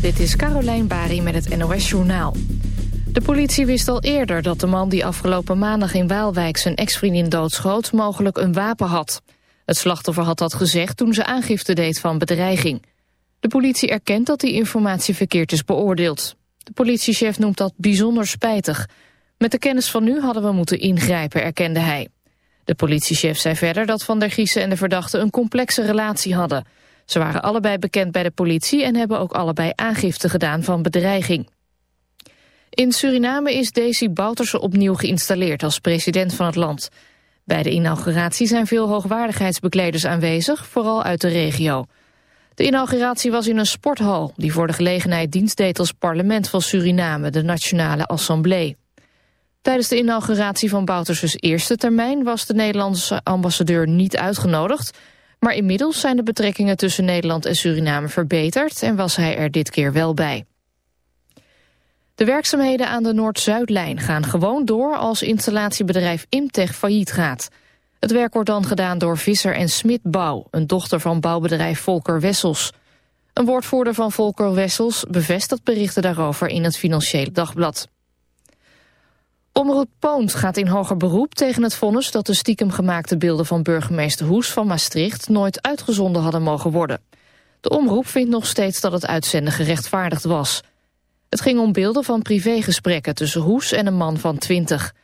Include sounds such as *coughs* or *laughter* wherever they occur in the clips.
Dit is Carolijn Bari met het NOS Journaal. De politie wist al eerder dat de man die afgelopen maandag in Waalwijk zijn ex-vriendin doodschoot mogelijk een wapen had. Het slachtoffer had dat gezegd toen ze aangifte deed van bedreiging. De politie erkent dat die informatie verkeerd is beoordeeld. De politiechef noemt dat bijzonder spijtig. Met de kennis van nu hadden we moeten ingrijpen, erkende hij. De politiechef zei verder dat Van der Giezen en de verdachte een complexe relatie hadden... Ze waren allebei bekend bij de politie en hebben ook allebei aangifte gedaan van bedreiging. In Suriname is Desi Bouterse opnieuw geïnstalleerd als president van het land. Bij de inauguratie zijn veel hoogwaardigheidsbekleders aanwezig, vooral uit de regio. De inauguratie was in een sporthal, die voor de gelegenheid dienst deed als parlement van Suriname, de Nationale Assemblée. Tijdens de inauguratie van Bouterses eerste termijn was de Nederlandse ambassadeur niet uitgenodigd, maar inmiddels zijn de betrekkingen tussen Nederland en Suriname verbeterd en was hij er dit keer wel bij. De werkzaamheden aan de Noord-Zuidlijn gaan gewoon door als installatiebedrijf Imtech failliet gaat. Het werk wordt dan gedaan door Visser en Smit Bouw, een dochter van bouwbedrijf Volker Wessels. Een woordvoerder van Volker Wessels bevestigt berichten daarover in het Financiële Dagblad. Omroep Poont gaat in hoger beroep tegen het vonnis dat de stiekem gemaakte beelden van burgemeester Hoes van Maastricht nooit uitgezonden hadden mogen worden. De omroep vindt nog steeds dat het uitzenden gerechtvaardigd was. Het ging om beelden van privégesprekken tussen Hoes en een man van 20.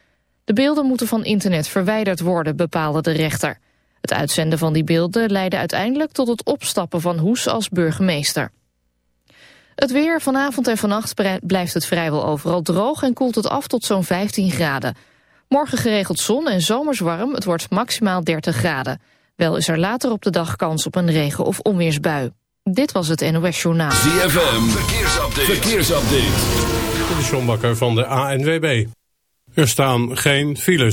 De beelden moeten van internet verwijderd worden, bepaalde de rechter. Het uitzenden van die beelden leidde uiteindelijk tot het opstappen van Hoes als burgemeester. Het weer vanavond en vannacht blijft het vrijwel overal droog en koelt het af tot zo'n 15 graden. Morgen geregeld zon en zomers warm, het wordt maximaal 30 graden. Wel is er later op de dag kans op een regen- of onweersbui. Dit was het NOS Journaal. ZFM, verkeersupdate. verkeersupdate. De Sjombakker van de ANWB. Er staan geen files.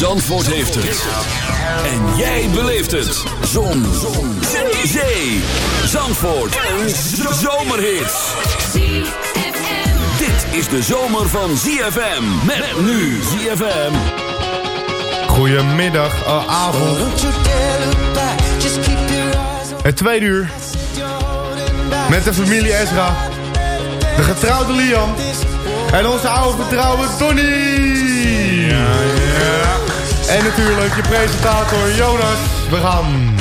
Zandvoort heeft het. En jij beleeft het. Zon. Zon. Zee. Zee. Zandvoort. Een zomerhit. Dit is de zomer van ZFM. Met nu ZFM. Goedemiddag, uh, avond. Het tweede uur. Met de familie Ezra. De getrouwde Liam. En onze oude vertrouwde Tony. Ja, ja. En natuurlijk je presentator Jonas. We gaan.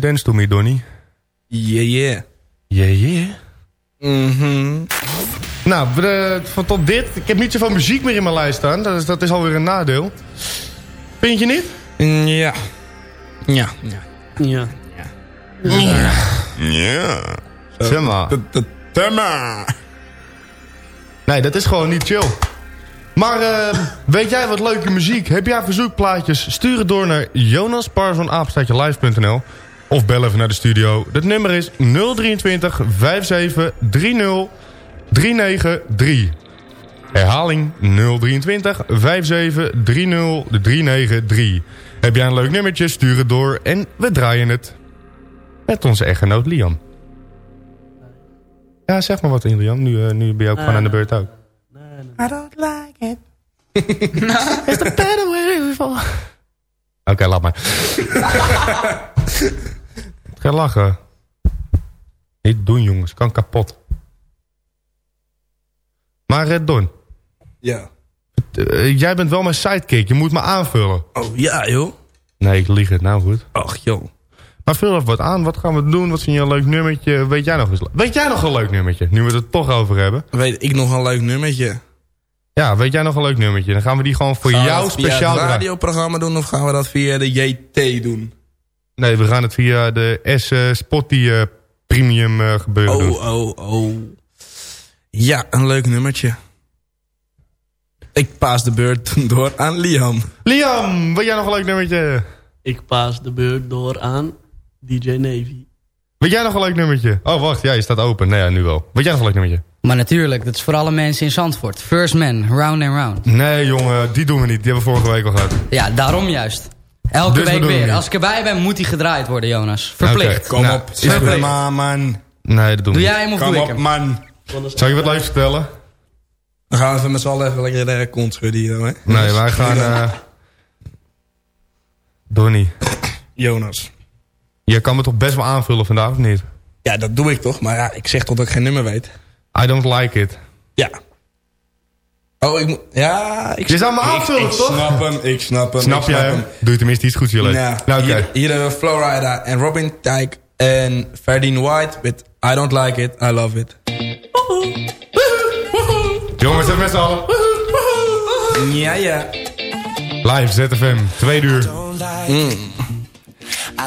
Dance to me, Donnie. Yeah, yeah. Yeah, yeah. Mhm. Nou, we- van tot dit. Ik heb niet zoveel muziek meer in mijn lijst staan. Dat is, dat is alweer een nadeel. Vind je niet? Mm, Ja. Ja. Ja. Ja. Ja. Zeg maar. Tema. Nee, dat is gewoon niet chill. Maar eh, weet jij wat leuke muziek? Heb jij verzoekplaatjes? Stuur het door naar jonasparson.live.nl Of bel even naar de studio. Het nummer is 023 57 30 393. Herhaling 023 57 30 393. Heb jij een leuk nummertje? Stuur het door en we draaien het. Met onze echtgenoot Liam. Ja, zeg maar wat in Liam. Nu, eh, nu ben je ook gewoon aan de beurt ook. I don't like it. *laughs* Is the better way. Oké, laat maar. *laughs* Ga lachen. Niet doen, jongens. Kan kapot. Maar uh, Don, Ja. eh, jij bent wel mijn sidekick. Je moet me aanvullen. Oh, ja, joh. Nee, ik lieg het. Nou goed. Ach, joh. Maar vul even wat aan. Wat gaan we doen? Wat vind je een leuk nummertje? Weet jij nog eens? Weet jij nog een leuk nummertje? Nu we het er toch over hebben. Weet ik nog een leuk nummertje? Ja, weet jij nog een leuk nummertje? Dan gaan we die gewoon voor Gaan we jou speciaal het draaien. radioprogramma doen of gaan we dat via de JT doen? Nee, we gaan het via de S eh, Spotty eh, Premium eh, gebeuren doen. Oh, oh, oh. Ja, een leuk nummertje. Ik paas de beurt *laughs* door aan Liam. Liam, weet jij nog een leuk nummertje? Ik paas de beurt door aan DJ Navy. Weet jij nog een leuk nummertje? Oh, wacht, ja, je staat open. Nee, ja, nu wel. Weet jij nog een leuk nummertje? Maar natuurlijk, dat is voor alle mensen in Zandvoort. First Man, round and round. Nee, jongen, die doen we niet. Die hebben we vorige week al gehad. Ja, daarom juist. Elke Dus we week weer. Als ik erbij ben, moet hij gedraaid worden, Jonas. Verplicht. Kom nou, op, goed. hem aan, man. Nee, dat doen we Doe niet. jij hem of Kom doe ik op, hem? man. Zal je wat leuks vertellen? Dan gaan we even met z'n allen even lekker de kont schudden hier, hè? Nee, wij gaan... eh Donnie, Jonas. je kan me toch best wel aanvullen vandaag, of niet? Ja, dat doe ik toch, maar ja, ik zeg toch dat ik geen nummer weet. I don't like it. Ja. Oh, ik moet... Ja, ik Je zou me ik- aanvullen, ik, toch? snap hem, ik snap hem. Snap ik jij hem? Doe je tenminste iets goeds je leven. Nou, Nou, oké. hier, hier hebben we Flowrider en Robin Tyke en Ferdinand White met I Don't Like It, I Love It. Jongens, even met z'n allen. Ja, ja. Live, ZFM, twee uur. I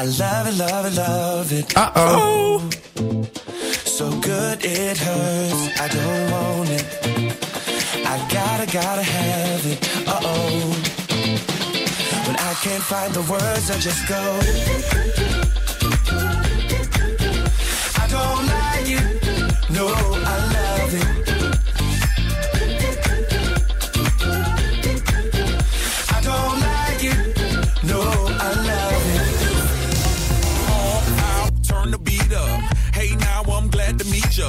love it, love it, love it. Uh-oh. So good it hurts. I don't want it. Gotta, have it. Uh oh. When I can't find the words, I just go. I don't like it. No, I love it. I don't like it. No, I love it. Turn the beat up. Hey, now I'm glad to meet ya.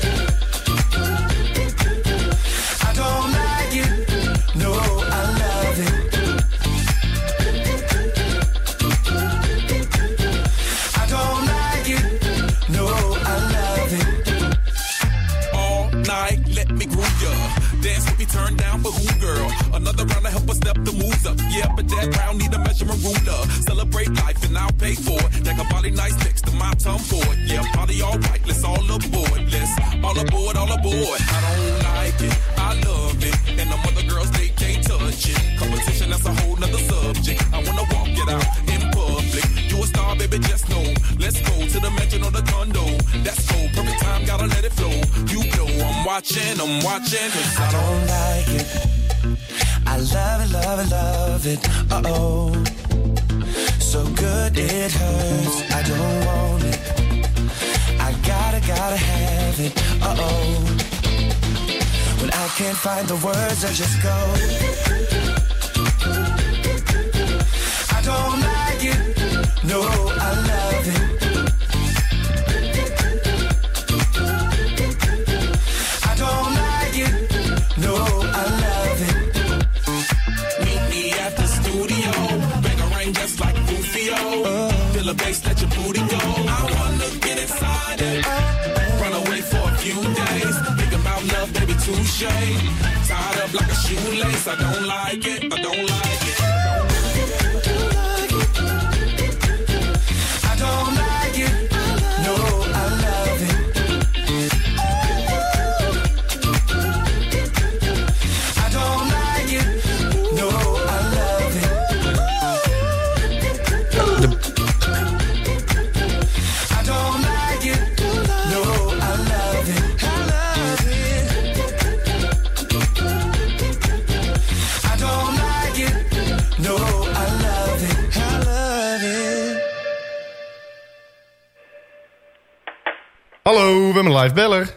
Live beller.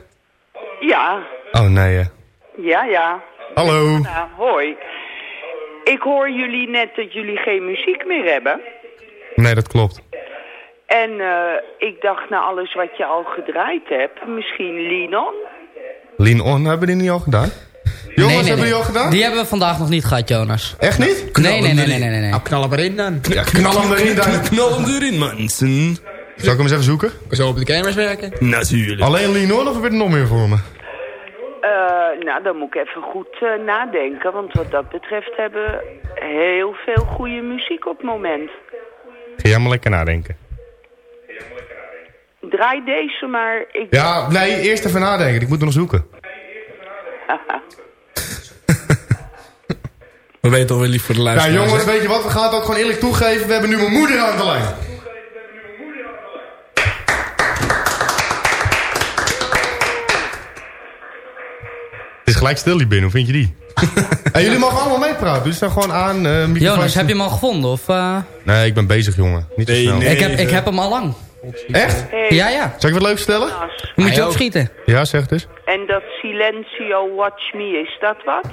Ja, Oh nee, hè. ja, ja. Hallo. Nou, hoi. Ik hoor jullie net dat jullie geen muziek meer hebben. Nee, dat klopt. En eh, ik dacht na alles wat je al gedraaid hebt, misschien Linon? Lean On, hebben we die niet al gedaan? Jongens, nee, nee, hebben nee. die al gedaan? Die hebben we vandaag nog niet gehad, Jonas. Echt niet? Nee, nee, nee, nee, nee, nee. nee. Nou, knal hem erin dan. Ja, knal hem erin dan. Knal hem erin, mensen. Zal ik hem eens even zoeken? Zo op de camera's werken? Natuurlijk. Alleen Lean On of heb je er nog meer voor me? Eh, nou, dan moet ik even goed eh, nadenken, want wat dat betreft hebben we heel veel goede muziek op het moment. Ga jij maar lekker nadenken. Draai deze maar. Ik Ja, nee, eerst even nadenken. Ik moet er nog zoeken. *laughs* We weten toch wel lief voor de Ja, luisteraars. jongens, hè? weet je wat? We gaan het ook gewoon eerlijk toegeven. We hebben nu mijn moeder aan de lijn. Gelijk stil hier binnen, hoe vind je die? *laughs* en jullie mogen allemaal meepraten, dus dan gewoon aan. eh microfoon. Jonas, heb je hem al gevonden? Of, eh? Nee, ik ben bezig, jongen. Niet zo snel. ik, heb, ik heb hem al lang. Echt? Ja, ja. Zal ik wat leuks vertellen? Moet je ook. opschieten. Ja, zeg het eens. En dat Silencio Watch Me, is dat wat?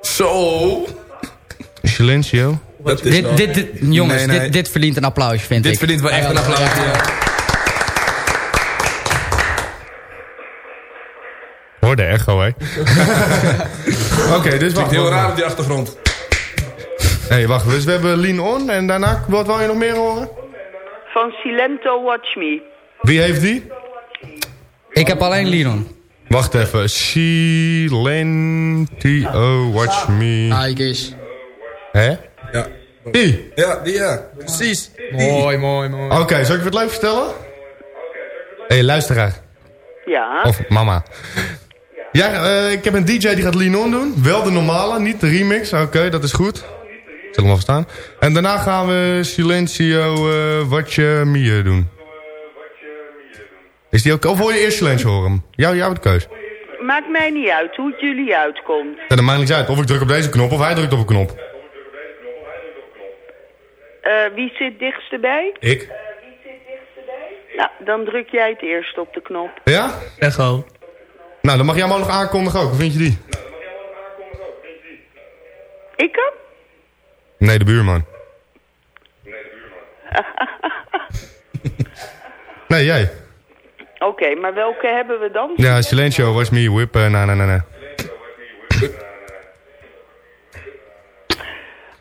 Zo. Silencio. Dit, dit, dit, jongens, Nee, nee. Dit, dit verdient een applausje, vind Dit ik. verdient wel echt een applaus. Ja. Hoor de echo, hè? *laughs* Oké, dus wacht. heel raar op die achtergrond. Nee, wacht. Dus we hebben Lean On en daarna, wat wil je nog meer horen? Van Silento Watch Me. Wie heeft die? Ik heb alleen Liron. Wacht even. Silentio, watch me. Ike's. Hè? Ja. Die? Ja, die ja. Precies. Mooi, mooi, mooi. Oké, zal ik je wat leuk vertellen? Hé, hey, luisteraar. Ja. Of mama. Ja, eh, ik heb een DJ die gaat Lean On doen. Wel de normale, niet de remix. Oké, dat is goed. Zal hem al staan. En daarna gaan we Silencio eh Watje Mie doen. Is die ook... Of wil je eerst Silencio horen? Jou, jou de keus. Maakt mij niet uit hoe het jullie uitkomt. Ja, dat maakt niks uit. Of ik druk op deze knop of hij drukt op een knop. Eh, wie zit dichtst erbij? Ik. Nou, dan druk jij het eerst op de knop. Ja? Echo. Nou, dan mag jij hem ook nog aankondigen ook. Hoe vind je die? Ik hem? Nee, de buurman. *laughs* Nee, jij. Oké, maar welke hebben we dan? Ja, Silencio, was me, whip, uh, na, na, na, na.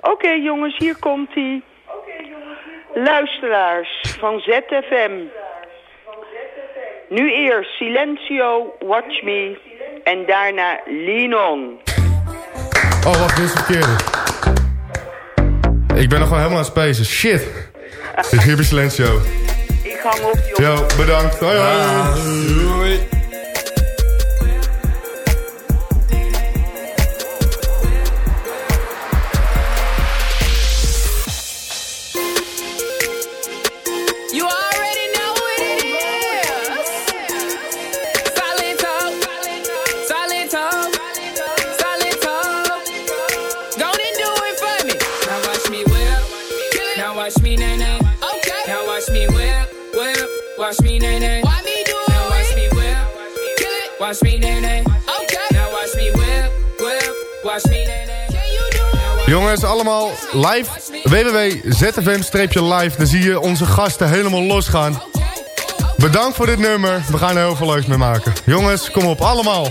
Oké jongens, hier komt hij. Luisteraars van ZFM. Nu eerst Silencio, Watch Me. En daarna Linon. Oh, wacht, dit is het verkeerde. Ik ben nog gewoon helemaal aan het spacen. Shit. Hier bij Silencio. Ik hang op, joh. Yo, bedankt. Hoi, hoi. Doei. live www.zfm-live. Dan zie je onze gasten helemaal losgaan. Bedankt voor dit nummer. We gaan er heel veel leuks mee maken. Jongens, kom op allemaal.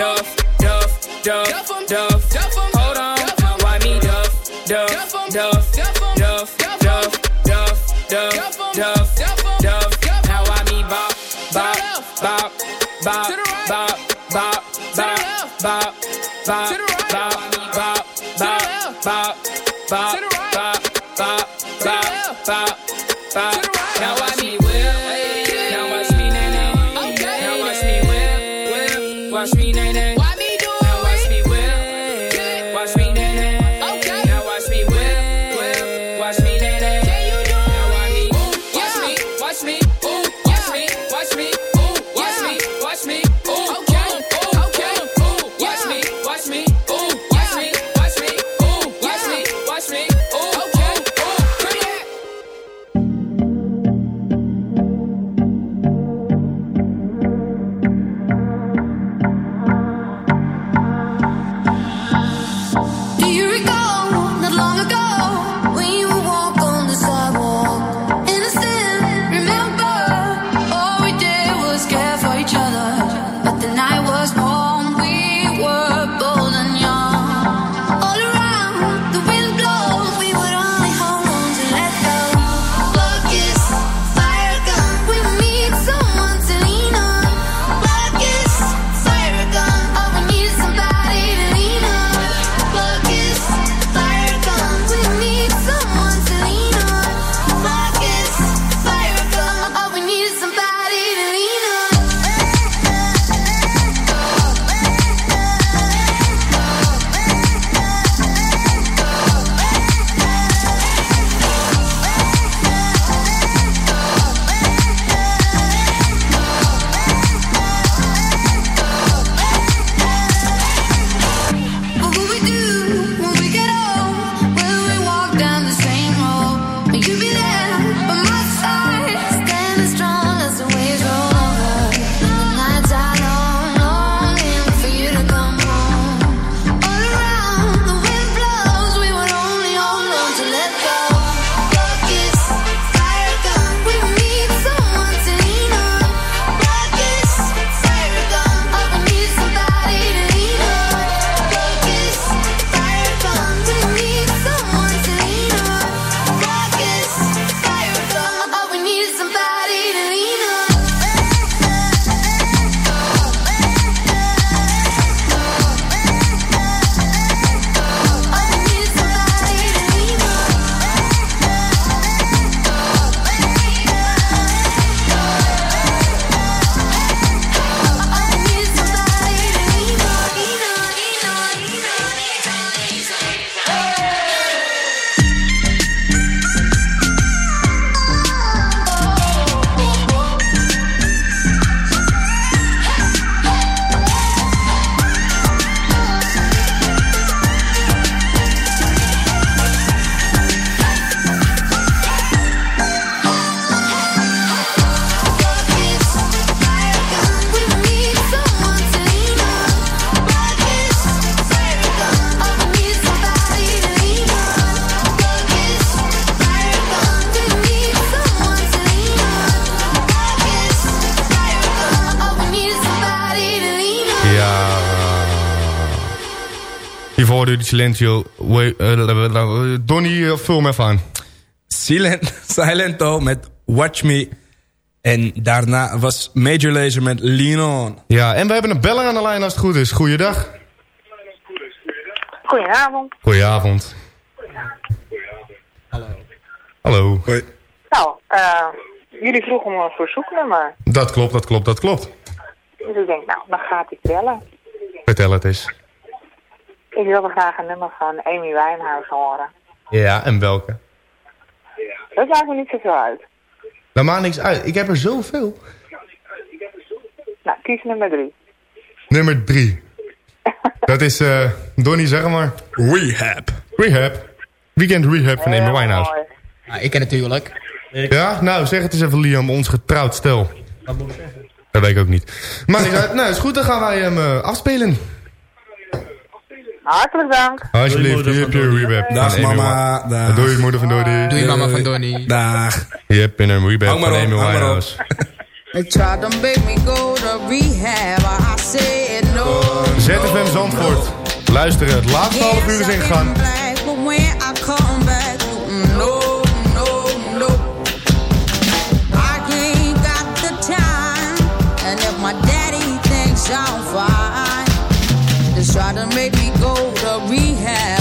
off. Silentio. we- eh, Donnie, vul hem even aan. Silent, *laughs* Silento met Watch Me. En daarna was Major Lazer met Lean On. Ja, en we hebben een beller aan de lijn als het goed is. Goeiedag. Goedenavond. Goedenavond. Hallo. Hallo. Hoi. Nou, eh, jullie vroegen om een verzoeknummer. Dat klopt, dat klopt, dat klopt. Dus ik denk, nou, dan ga ik bellen. Vertel het eens. Ik wilde graag een nummer van Amy Winehouse horen. Ja, en welke? Dat maakt me niet zoveel uit. Dat maakt niks uit. Ik heb er zoveel. Nou, kies nummer drie. Nummer drie. Dat is, eh Donnie, zeg maar. Rehab. Rehab. Weekend Rehab van Amy Winehouse. ik ken het natuurlijk. Ja? Nou, zeg het eens even, Liam, ons getrouwd stel. Wat moet ik zeggen? Dat weet ik ook niet. Maar. Nou, is goed, dan gaan wij hem eh, afspelen. Hartelijk dank. Alsjeblieft, hier heb je een Rehab. Dag, mama. Dag. Doei, moeder van Donnie. Doei, mama van Donnie. Dag. Je hebt een Rehab Hang maar van Amy. Winehouse. *laughs* They tried to make me go to rehab. I said no. ZFM Zandvoort. Luisteren, het laatste half uur is ingegaan. Black, but when I come back, no, no, no. I ain't got the time. And if my daddy thinks I'm fine, just try to make me go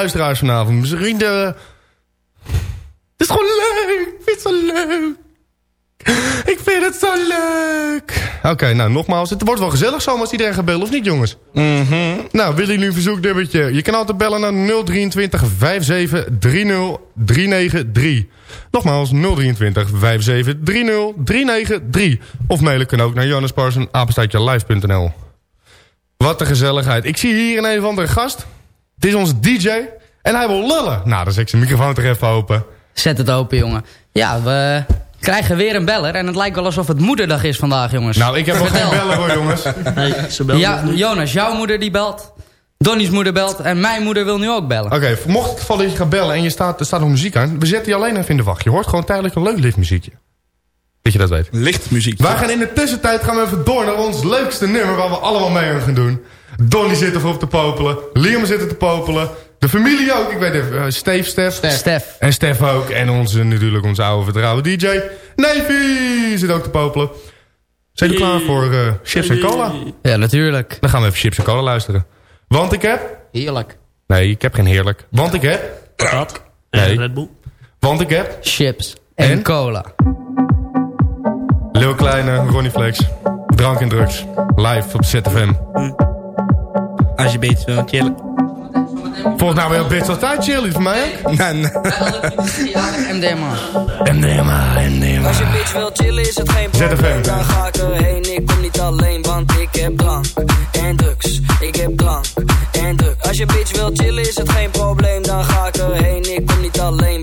luisteraars vanavond. Misschien de... Het is gewoon leuk. Ik vind het zo leuk. Ik vind het zo leuk. Oké, nou nogmaals, het wordt wel gezellig zo als iedereen gaat bellen, of niet jongens? Mhm. Nou, willen jullie een verzoeknummertje? Je kan altijd bellen naar 023 57 30 393. Nogmaals, 023 57 30 393. Of mailen kan ook naar jonasparsen, apenstaatjelive.nl. Wat een gezelligheid. Ik zie hier een een of andere gast. Het is onze DJ. En hij wil lullen. Nou, dan zet ik zijn microfoon toch even open. Zet het open, jongen. Ja, we krijgen weer een beller. En het lijkt wel alsof het moederdag is vandaag, jongens. Nou, ik heb nog geen bellen hoor, jongens. Nee, ze belt Ja, niet. Jonas, jouw moeder die belt. Donnie's moeder belt. En mijn moeder wil nu ook bellen. Oké, mocht het geval dat je gaat bellen en je staat, er staat nog muziek aan... we zetten je alleen even in de wacht. Je hoort gewoon tijdelijk een leuk liftmuziekje. Dat je dat weet. Lichtmuziek. Wij gaan in de tussentijd gaan we even door naar ons leukste nummer... waar we allemaal mee aan gaan doen. Donnie zit ervoor op te popelen. Liam zit er te popelen. De familie ook. Ik weet even. uh, Steve, Stef. Stef. En Stef ook. En onze, natuurlijk onze oude vertrouwde DJ. Navy zit ook te popelen. Zijn jullie klaar voor eh, chips en cola? Ja, natuurlijk. Dan gaan we even chips en cola luisteren. Want ik heb... Heerlijk. Nee, ik heb geen heerlijk. Want ik heb... Patat Nee. en Red Bull. Want ik heb... Chips en, En? cola. Lil Kleine, Ronnie Flex. Drank en drugs. Live op ZFM. Als je een beetje wil chillen. Volgens mij wel best wel tijd chillen voor mij ook. Nee, nee. MDMA. MDMA, MDMA. Als je bitch wil chillen is het geen probleem Dan ga ik erheen, ik kom niet alleen Want ik heb drank en drugs Ik heb drank en drugs Als je bitch wil chillen is het geen probleem Dan ga ik erheen, ik kom niet alleen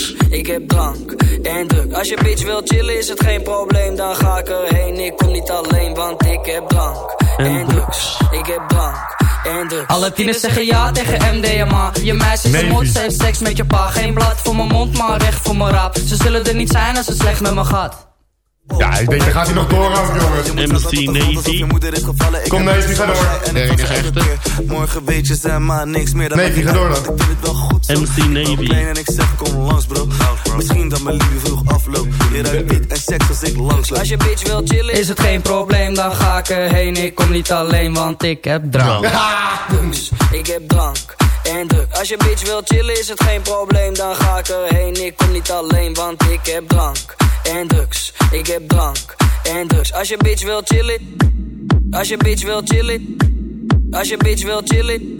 Ik heb drank en drugs. Als je bitch wil chillen, is het geen probleem. Dan ga ik erheen. Ik kom niet alleen, want ik heb drank en drugs. Ik heb drank en drugs. Alle tieners zeggen ja tegen MDMA. Je meisje is een mot, ze heeft seks met je pa. Geen blad voor mijn mond, maar recht voor mijn raap. Ze zullen er niet zijn als het slecht met me gaat. Ja, ik denk, dan gaat hij nog door ook, jongens. MC Navy. Kom, Navy, ga door. Nee, is echt Morgen weet je, zeg maar niks meer dan Navy, dat ik ga door dan. want Ik vind het wel goed zo. MC Navy. En ik zeg kom langs bro Misschien dat mijn liefde vroeg afloopt Je ruikt wit en seks als ik langs loop Als je bitch wil chillen, Is het geen probleem, dan ga ik erheen. Ik kom niet alleen, want ik heb drank. *laughs* Ik heb drank en. Als je bitch wil chillen, is het geen probleem. Dan ga ik erheen. Ik kom niet alleen, want ik heb drank en drugs. Ik heb drank en drugs. Als je bitch wil chillen. Als je bitch wil chillen. Als je bitch wil chillen.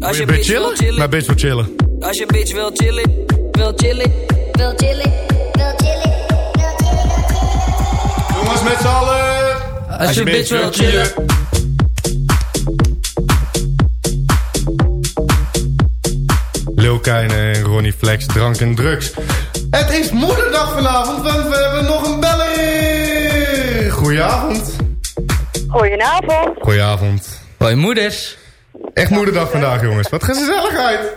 Als je je bitch wil chillen? chillen. Mijn bitch wil chillen. Als je bitch wil chillen. Wil chillen. Wil chillen. Wil chillen. Jongens, met z'n allen. Als je bitch wil chillen. Lil Kleine en Ronnie Flex, drank en drugs. Het is moederdag vanavond, want we hebben nog een beller. Goedenavond. Goedenavond. Goedenavond. Hoi moeders. Echt moederdag vandaag, jongens. Wat gezelligheid.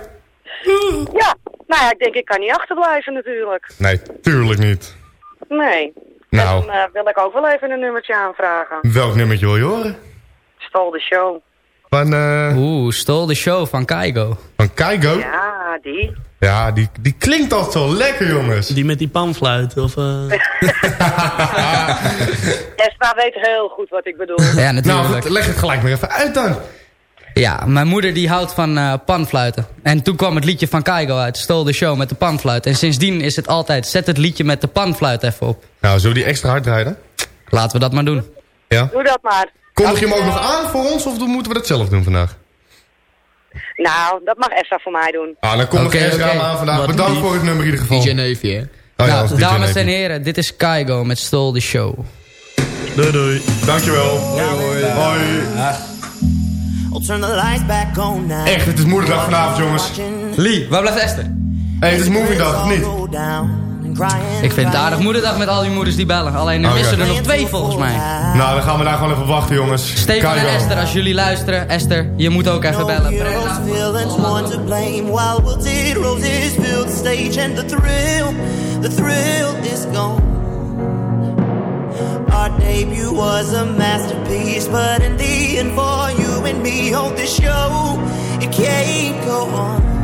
Ja, nou ja, ik denk ik kan niet achterblijven natuurlijk. Nee, tuurlijk niet. Nee. Nou, Dan eh, wil ik ook wel even een nummertje aanvragen. welk nummertje wil je horen? Stol de show. Van, eh Oeh, stol de show van Kaigo. van Kaigo? Ja, die. Ja, die, die klinkt altijd zo lekker, jongens. Die met die panfluit. Of, eh, *laughs* Esma weet heel goed wat ik bedoel. Ja, Nou, natuurlijk. goed, leg het gelijk maar even uit dan. Ja, mijn moeder die houdt van eh, panfluiten. En toen kwam het liedje van Kaigo uit, Stol de Show met de panfluit. En sindsdien is het altijd, zet het liedje met de panfluit even op. Nou, zullen we die extra hard draaien? Laten we dat maar doen. Ja? Doe dat maar. Kondig je hem ook nog aan voor ons of moeten we dat zelf doen vandaag? Nou, dat mag Esma voor mij doen. Ah, dan kom ik hem aan vandaag. Wat Bedankt lief. voor het nummer in ieder geval. DJ Neefje, hè? Oh ja, nou, DJ dames Neefje. en heren, dit is Kaigo met Stol de Show. doei doei. Dankjewel. Hoi. Hoi. Echt, het is moederdag vanavond, jongens. Lee, waar blijft Esther? Hé, het is moviedag, of niet? Ik vind het aardig moederdag met al die moeders die bellen. Alleen er Oké. missen er nog twee volgens mij. Nou, dan gaan we daar gewoon even op wachten, jongens. Stefan en. Esther, als jullie luisteren. Esther, je moet ook even bellen. Heroes, villains, one to blame. While wilted roses fill the stage, and the thrill, the thrill is gone. Our debut was a masterpiece, but in the end, for you and me on this show, it can't go on.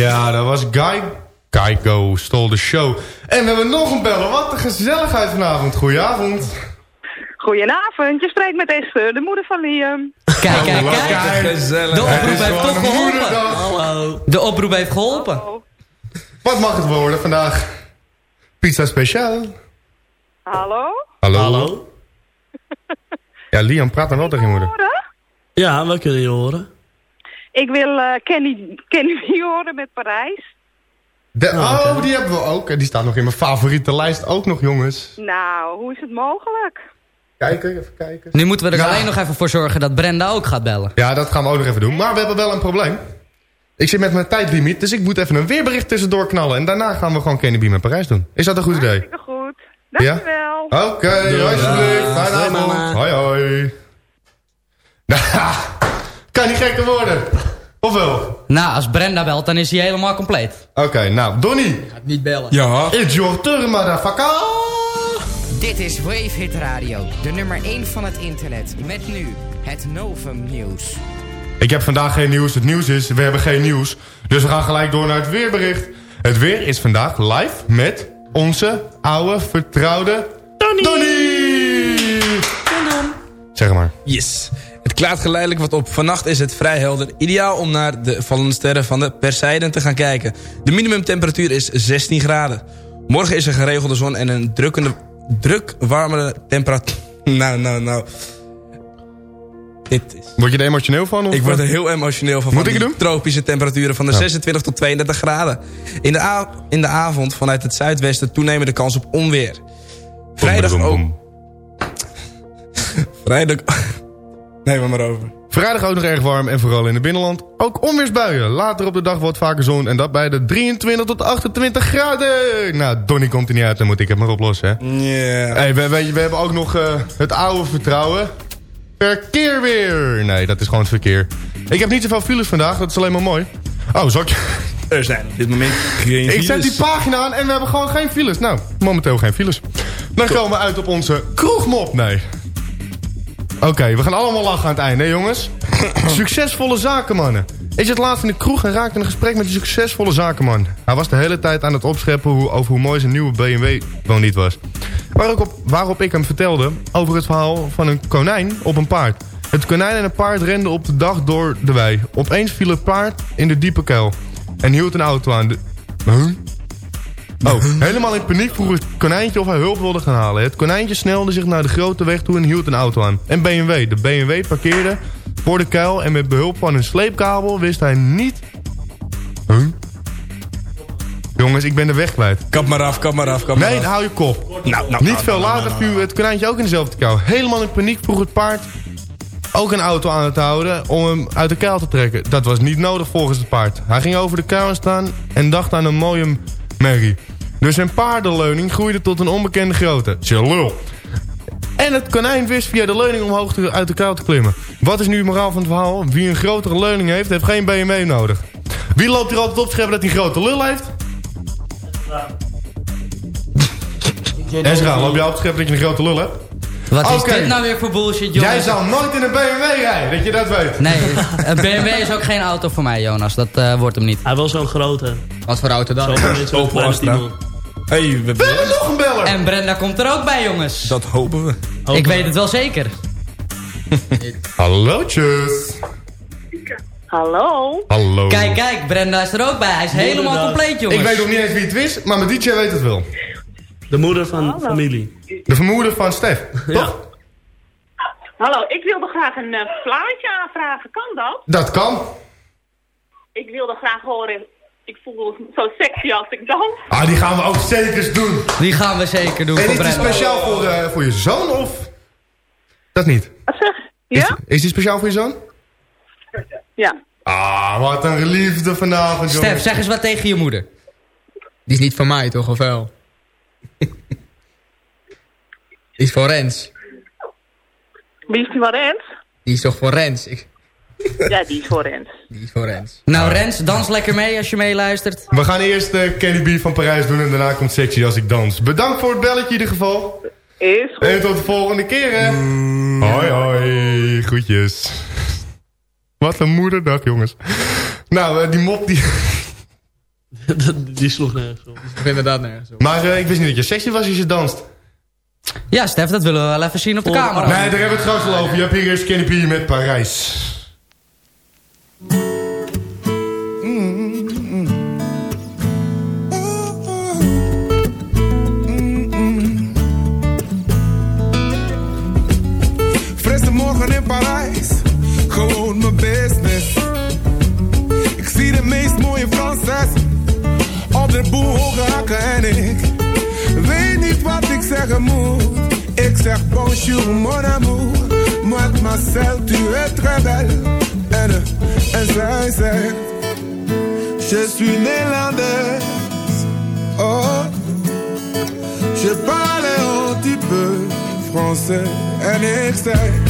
Ja, dat was Guy. Geico stole de show. En we hebben nog een bellen. Wat een gezelligheid vanavond. Goedenavond. Goedenavond, je spreekt met Esther, de moeder van Liam. Kijk, kijk, Hallo, kijk. gezellig. De oproep heeft toch geholpen. Hallo. De oproep heeft geholpen. Wat mag het worden vandaag? Pizza speciaal. Hallo? Hallo. Ja, Liam, praat dan wel tegen je moeder. Ja, we kunnen je horen. Ik wil eh, Kenny, horen *laughs* met Parijs. De, oh, die hebben we ook. En die staat nog in mijn favoriete lijst ook nog, jongens. Nou, hoe is het mogelijk? Kijken, even kijken. Nu moeten we er Ja. alleen nog even voor zorgen dat Brenda ook gaat bellen. Ja, dat gaan we ook nog even doen. Maar we hebben wel een probleem. Ik zit met mijn tijdlimiet, dus ik moet even een weerbericht tussendoor knallen. En daarna gaan we gewoon Kenny B met Parijs doen. Is dat een goed idee? Hartstikke goed. Dankjewel. Oké, Doei. alsjeblieft. Fijne avond. Hoi, hoi. *laughs* Kan niet gekker worden. Of wel? Nou, als Brenda belt, dan is hij helemaal compleet. Oké, nou, Donnie. Gaat niet bellen. Ja. It's your turn, motherfucker. Dit is Wave Hit Radio, de nummer 1 van het internet. Met nu het Novum Nieuws. Ik heb vandaag geen nieuws. Het nieuws is, we hebben geen nieuws. Dus we gaan gelijk door naar het weerbericht. Het weer is vandaag live met onze oude vertrouwde Donnie. Zeg maar. Yes. Het klaart geleidelijk wat op. Vannacht is het vrij helder. Ideaal om naar de vallende sterren van de Perseiden te gaan kijken. De minimumtemperatuur is 16 graden. Morgen is er geregelde zon en een drukkende, druk warmere temperatuur. *laughs* Nou, nou, nou. Dit is... Word je er emotioneel van? Of? Ik word er heel emotioneel van. Moet van ik die tropische temperaturen van de Ja. 26 tot 32 graden. In de, in de avond vanuit het zuidwesten toenemende kans op onweer. Vrijdag ook... *laughs* Vrijdag... Nee, maar maar over. Vrijdag ook nog erg warm en vooral in het binnenland. Ook onweersbuien. Later op de dag wat vaker zon en dat bij de 23 tot 28 graden. Nou, Donnie komt er niet uit, dan moet ik het maar oplossen, hè. Ja. Hey, we, we, we hebben ook nog eh, het oude vertrouwen. Verkeer weer. Nee, dat is gewoon het verkeer. Ik heb niet zoveel files vandaag, dat is alleen maar mooi. Oh, zal ik... *laughs* Er zijn op dit moment geen Ik files. zet die pagina aan en we hebben gewoon geen files. Nou, momenteel geen files. Dan komen we uit op onze kroegmop. Nee. Oké, we gaan allemaal lachen aan het einde, hè jongens? *coughs* Succesvolle zakenmannen. Ik zat laatst in de kroeg en raakte in een gesprek met een succesvolle zakenman. Hij was de hele tijd aan het opscheppen hoe, over hoe mooi zijn nieuwe BMW wel niet was. Waarop, op, waarop ik hem vertelde over het verhaal van een konijn op een paard. Het konijn en een paard renden op de dag door de wei. Opeens viel het paard in de diepe kuil. En hield een auto aan. De... Huh? Oh, helemaal in paniek vroeg het konijntje of hij hulp wilde gaan halen. Het konijntje snelde zich naar de grote weg toe en hield een auto aan. En BMW. De BMW parkeerde voor de kuil en met behulp van een sleepkabel wist hij niet... Huh? Jongens, ik ben de weg kwijt. Kap maar af, kap maar af, kap maar Nee, af. dan hou je kop. Nou, nou, Niet nou, veel nou, later nou, nou, viel het konijntje ook in dezelfde kuil. Helemaal in paniek vroeg het paard ook een auto aan te houden om hem uit de kuil te trekken. Dat was niet nodig volgens het paard. Hij ging over de kuil staan en dacht aan een mooie merrie. Dus zijn paardenleuning groeide tot een onbekende grootte. Tje lul. En het konijn wist via de leuning omhoog te, uit de kuil te klimmen. Wat is nu het moraal van het verhaal? Wie een grotere leuning heeft, heeft geen BMW nodig. Wie loopt er altijd op te scheppen dat hij een grote lul heeft? Ezra, loop jij op te scheppen dat je een grote lul hebt? Wat is dit nou weer voor bullshit, jongens? Jij zal nooit in een BMW rijden, dat je dat weet. Nee, een BMW is ook geen auto voor mij, Jonas. Dat eh, wordt hem niet. Hij wil zo'n grote. Wat voor auto dan? Zo'n. *laughs* Hey, we We hebben nog een beller. En Brenda komt er ook bij, jongens. Dat hopen we. Ik weet het wel zeker. *laughs* Hallootjes. Hallo? Hallo. Kijk, kijk, Brenda is er ook bij. Hij is helemaal compleet, jongens. Ik weet nog niet eens wie het is, maar mijn DJ weet het wel. De moeder van familie. De vermoeder van Stef. *laughs* Ja. Hallo, ik wilde graag een eh, plaatje aanvragen. Kan dat? Dat kan. Ik wilde graag horen. Ik voel me zo sexy als ik dans. Ah, die gaan we ook zeker doen. Die gaan we zeker doen En is die speciaal voor, eh, voor je zoon of? Dat niet. Wat zeg? Is, Ja? is die speciaal voor je zoon? Ja. Ah, wat een liefde vanavond, jongen. Stef, zeg eens wat tegen je moeder. Die is niet van mij, toch? Of wel? *laughs* Die is voor Rens. Wie is die van Rens? Die is toch voor Rens? Ik, Ja, die is voor Rens. die is voor Rens. Nou, Rens, dans lekker mee als je meeluistert. We gaan eerst uh, Kenny B van Parijs doen en daarna komt Sexy als ik dans. Bedankt voor het belletje in ieder geval. Is goed. En tot de volgende keer, hè. Hoi, hoi. Groetjes. Wat een moederdag, jongens. Nou, eh, die mop die... *laughs* Die sloeg nergens op. Ik vind inderdaad nergens op. Maar eh, ik wist niet dat je sexy was als je danst. Ja, Stef, dat willen we wel even zien op de camera. Nee, daar hebben we het straks al over. Je hebt hier eerst Kenny B met Parijs. Bonjour mon amour, mademoiselle tu es très belle. En, je suis néerlandaise. Oh, je parle un petit peu français en ik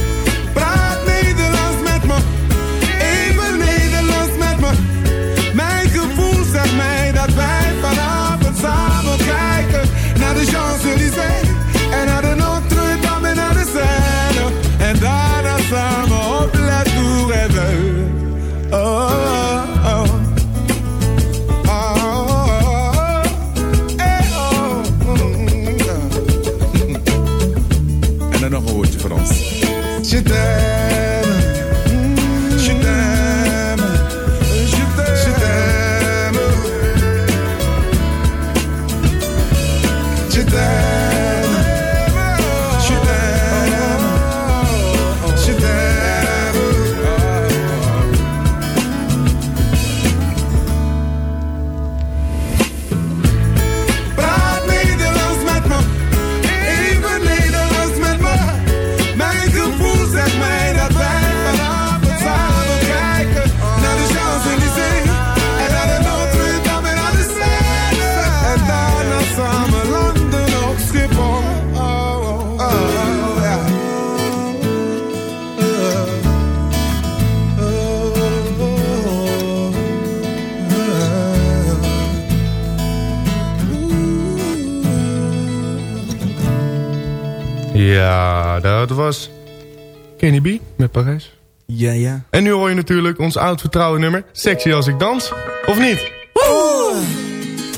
natuurlijk ons oud vertrouwen nummer. Sexy als ik dans. Of niet?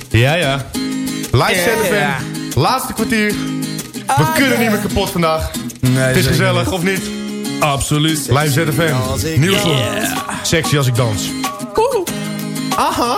Ja, ja. Live Ja, ZFM. Laatste kwartier. We kunnen niet meer kapot vandaag. Het is gezellig, niet. of niet? Absoluut. Live ZFM. Nieuws van. Sexy als ik dans. Aha.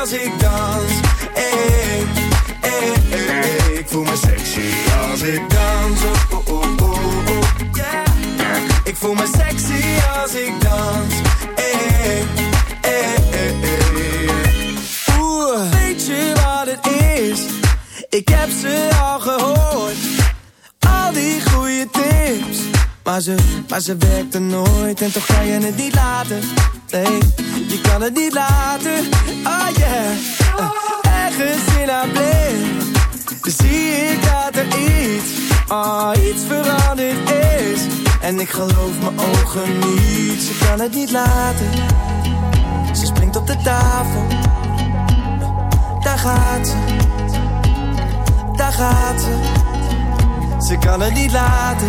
als ik dans. Hey, hey. Ik voel me sexy als ik dans. Oh, oh, oh, oh, oh, yeah. Ik voel me sexy als ik dans. Maar ze, maar ze werkte nooit en toch kan je het niet laten. Nee, je kan het niet laten. Oh yeah. Uh, ergens in haar blik zie ik dat er iets, oh, iets veranderd is. En ik geloof mijn ogen niet, ze kan het niet laten. Ze springt op de tafel, daar gaat ze, daar gaat ze. Ze kan het niet laten.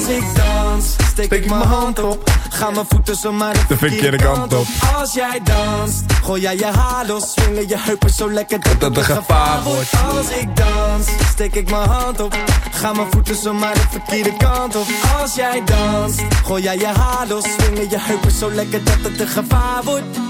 Als ik dans, steek ik mijn hand op. Ga mijn voeten zomaar de verkeerde kant op. Als jij danst, gooi jij je haar los. Swingen je heupen zo lekker dat het een gevaar wordt. Als ik dans, steek ik mijn hand op. Ga mijn voeten zomaar de verkeerde kant op. Als jij danst, gooi jij je haar los. Swingen je heupen zo lekker dat het een gevaar wordt.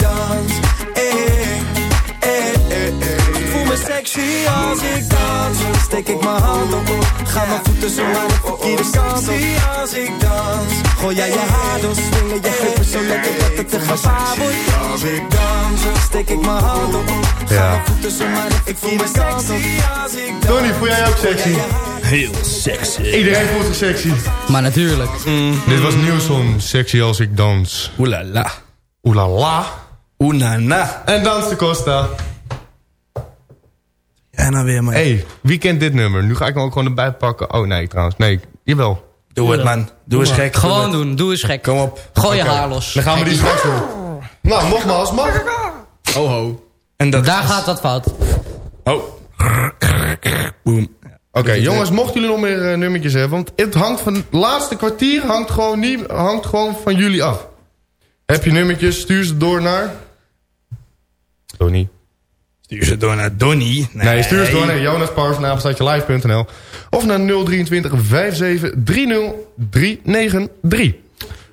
Steek ik mijn hand op, ga mijn voeten zo maar de verkeerde kant op Sexy als ik dans Gooi jij je haar door, swingen je heupen zo lekker dat het te gevaar wordt Als ik dans, steek ik mijn hand op Ga mijn voeten zo maar de verkeerde kant op als ik dans Tony, voel jij ook sexy? Heel sexy. Iedereen voelt zich sexy. Maar natuurlijk. Dit was Nielsen, sexy als ik dans. Oelala. Oelala. Oenana. En dans de Costa. Ja, nou weer maar. hey, wie kent dit nummer? Nu ga ik hem ook gewoon erbij pakken. Oh nee, trouwens. Nee, jawel. Doe het man. Doe eens gek. Gewoon doen, doe eens gek. Kom op. Gooi je haar los. Dan gaan we die straks doen. Nou, nogmaals, mag Ho ho. En dat Daar gaat wat fout. Oh. Boom. Oké, jongens, mochten jullie nog meer eh, nummertjes hebben... want het hangt van het laatste kwartier hangt gewoon, niet, hangt gewoon van jullie af. Heb je nummertjes, stuur ze door naar... Tony. Stuur ze door naar Donny. Nee, stuur ze door naar jonaspars.live.nl of naar 023 57 30 393.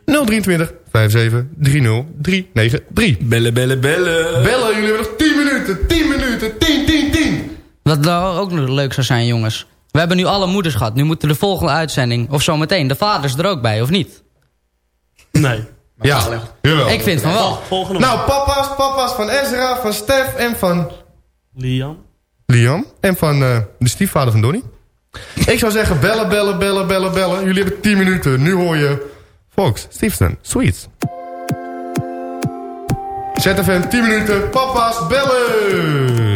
023 57 30 393. Bellen, bellen, bellen. Bellen, jullie hebben nog 10 minuten, 10 minuten, 10, 10, 10. Wat nou ook nog leuk zou zijn, jongens. We hebben nu alle moeders gehad. Nu moeten de volgende uitzending, of zometeen, de vaders er ook bij, of niet? Nee. Ja, jawel. Ik vind van wel. Volgende Nou, papa's, papa's van Ezra, van Stef en van Liam. Liam. En van eh, de stiefvader van Donnie. Ik zou zeggen bellen, bellen, bellen, bellen, bellen. Jullie hebben 10 minuten. Nu hoor je Fox, Stevenson, Sweets. ZFM 10 minuten. Papa's bellen.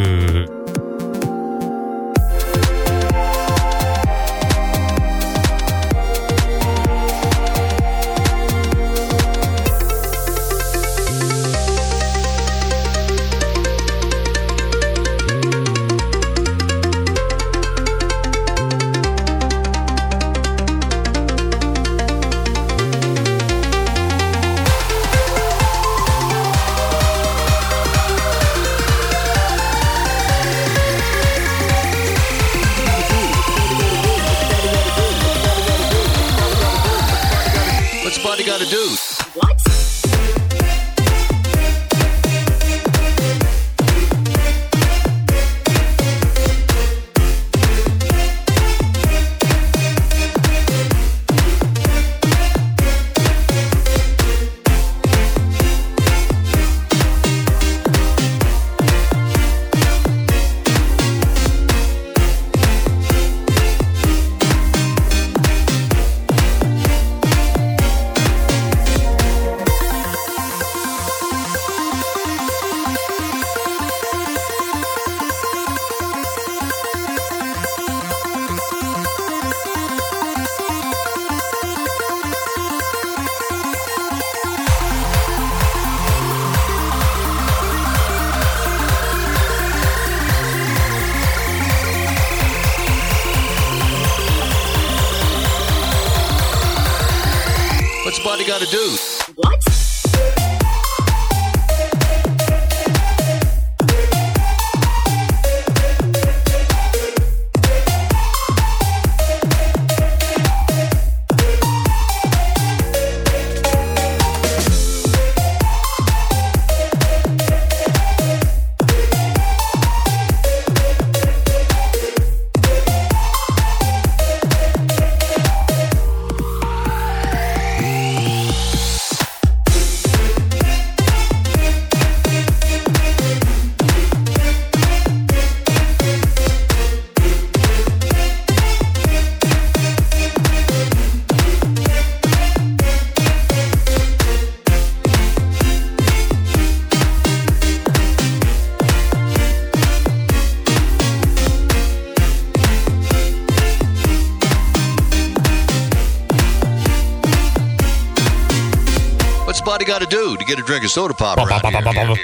Body gotta do to get a drink of soda pop around here?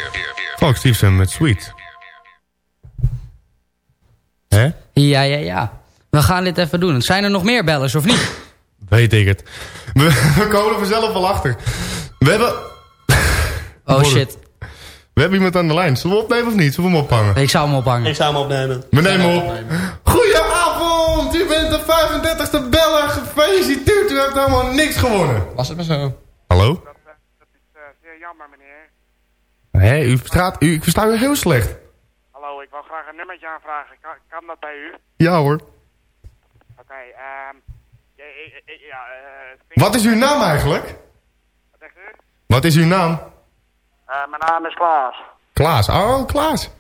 Fox, Stevenson met Sweet. Hè? Ja, ja, ja. We gaan dit even doen. Zijn er nog meer bellers, of niet? Weet ik het. We, we komen er vanzelf wel achter. We hebben... Oh shit. We hebben iemand aan de lijn. Zullen we opnemen of niet? Zullen we hem ophangen? Ik zou hem ophangen. Ik zou hem opnemen. We nemen op. Goedenavond! U bent de 35e beller. Gefeliciteerd. U hebt helemaal niks gewonnen. Was het maar zo? Hallo? Hé, u verstaat, u, ik versta u heel slecht. Hallo, ik wil graag een nummertje aanvragen. Kan, kan dat bij u? Ja hoor. Oké, ehm... ja, eh, Wat is uw naam eigenlijk? Wat zegt u? Wat is uw naam? Eh, mijn naam is Klaas. Klaas. Oh, Klaas.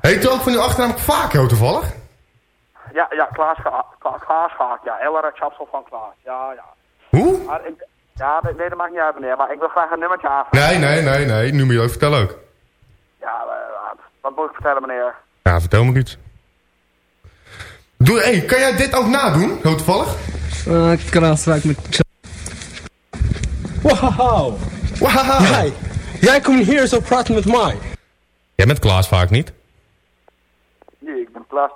Heet u ook van uw achternaam Vakio toevallig? Ja, ja, Klaas, Klaas Gaak. Ja, Ellery Chapsel van Klaas. Ja, ja. Hoe? Maar ik, ja, nee, dat maakt niet uit, meneer. Maar ik wil graag een nummertje aanvragen. Nee, nee, nee, nee. Nu moet je ook vertellen ook. Ja, eh, wat- wat moet ik vertellen, meneer? Ja, vertel me iets. Doe, hey, kan jij dit ook nadoen, heel toevallig? Uh, Kraaswijk met... Wauw! Wauw! Jij, jij komt hier zo praten met mij. Jij bent Klaas vaak niet. Nee, ik ben Klaas,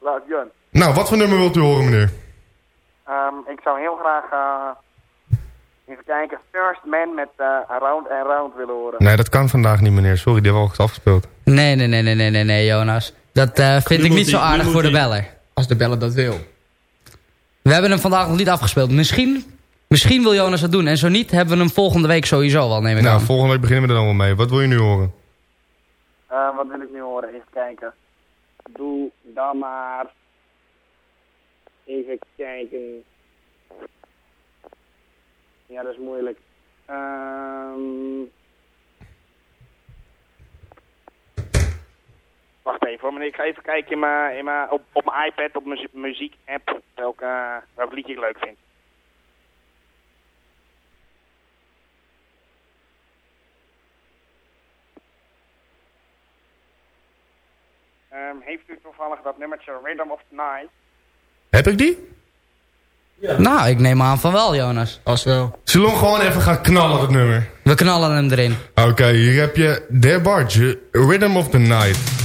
Klaas Jan. Nou, wat voor nummer wilt u horen, meneer? Ehm, ik zou heel graag, eh, even kijken, First Man met eh, Round and Round willen horen. Nee, dat kan vandaag niet, meneer. Sorry, die hebben we al afgespeeld. Nee, nee, nee, nee, nee, nee, nee, Jonas. Dat eh, vind ik niet zo aardig voor de beller. Als de beller dat wil. We hebben hem vandaag nog niet afgespeeld. Misschien, misschien wil Jonas dat doen. En zo niet, hebben we hem volgende week sowieso wel, neem ik Nou, aan. volgende week beginnen we er dan wel mee. Wat wil je nu horen? Eh, wat wil ik nu horen? Even kijken. Doe dan maar. Even kijken. Ja, dat is moeilijk. Ehm Wacht even hoor, meneer. Ik ga even kijken in mijn, in mijn, op, op mijn iPad, op mijn mu- muziek-app, welk, eh, welk liedje ik leuk vind. Ehm, heeft u toevallig dat nummertje Rhythm of the Night? Heb ik die? Nou, ik neem aan van wel, Jonas. Als wel. Zullen we gewoon even gaan knallen, het nummer? We knallen hem erin. Oké, hier heb je Der Barge, Rhythm of the Night.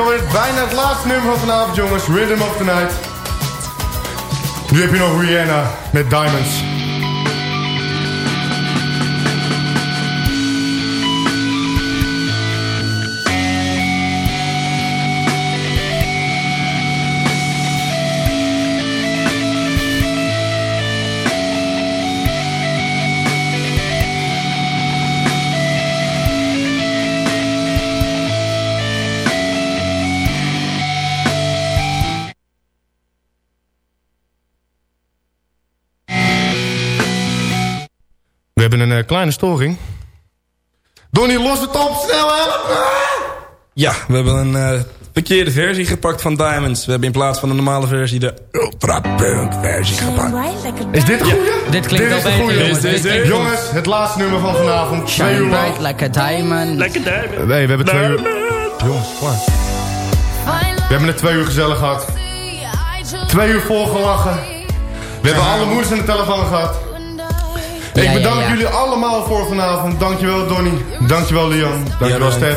Alweer bijna het laatste nummer van vanavond, jongens. Rhythm of the Night. Nu heb je nog Rihanna met Diamonds. Kleine storing. Donnie, los het op, snel helpen! Ja, we hebben een eh, verkeerde versie gepakt van Diamonds. We hebben in plaats van de normale versie de Ultra Punk versie gepakt. Is dit de goeie? Dit klinkt Dit is goeie. jongens. Dit klinkt- Jongens, het laatste nummer van vanavond. Twee uur Shine lang. bright like a diamond. Lekker diamond. Nee, we hebben twee uur... Jongens, klaar. We hebben het twee uur gezellig gehad. Twee uur volgelachen. We hebben alle moeders aan de telefoon gehad. Ja, Ik bedank ja. jullie allemaal voor vanavond. Dankjewel Donnie. Dankjewel Liam. Dankjewel Ja, Stef.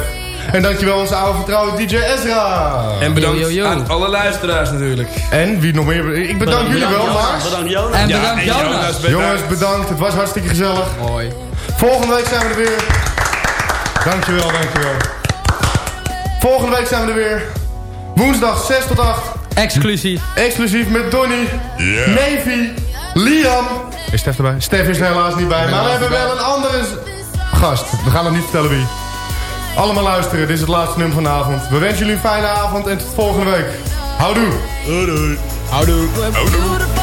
En dankjewel onze oude vertrouwde DJ Ezra. En bedankt Yo, yo, yo. aan alle luisteraars natuurlijk. En wie nog meer? Ik bedank jullie wel, Max. Bedankt Jonas. En Ja, bedankt en Jonas. Jonas, bedankt. Jongens, bedankt. Het was hartstikke gezellig. Mooi. Volgende week zijn we er weer. Dankjewel, dankjewel. Volgende week zijn we er weer. Woensdag 6 tot 8. Exclusief. Exclusief met Donny, Navy, Liam. Is Stef erbij? Stef is er helaas niet bij, maar we hebben wel een andere gast. We gaan nog niet vertellen wie. Allemaal luisteren, dit is het laatste nummer van de avond. We wensen jullie een fijne avond en tot volgende week. Houdoe. Houdoe. Houdoe.